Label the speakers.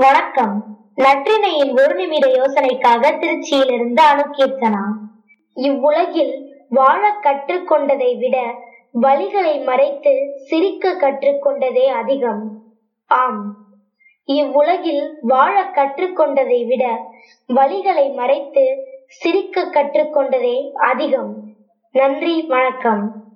Speaker 1: வணக்கம். நற்றினையின் ஒரு நிமிட யோசனைக்காக திருச்சியிலிருந்து அணுகீர்த்தனா இவ்வுலகில் வாழ கற்றுக்கொண்டதை விட வழிகளை மறைத்து சிரிக்க கற்றுக்கொண்டதே அதிகம். ஆம். இவ்வுலகில் வாழ கற்றுக்கொண்டதை விட வழிகளை மறைத்து சிரிக்க கற்றுக்கொண்டதே அதிகம். நன்றி வணக்கம்.